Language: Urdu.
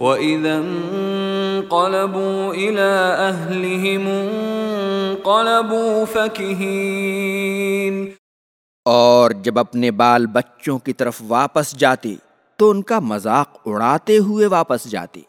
وَإِذَا انقلبوا إِلَىٰ أَهْلِهِمْ انقلبوا فَكِهِينَ اور جب اپنے بال بچوں کی طرف واپس جاتے تو ان کا مذاق اڑاتے ہوئے واپس جاتے۔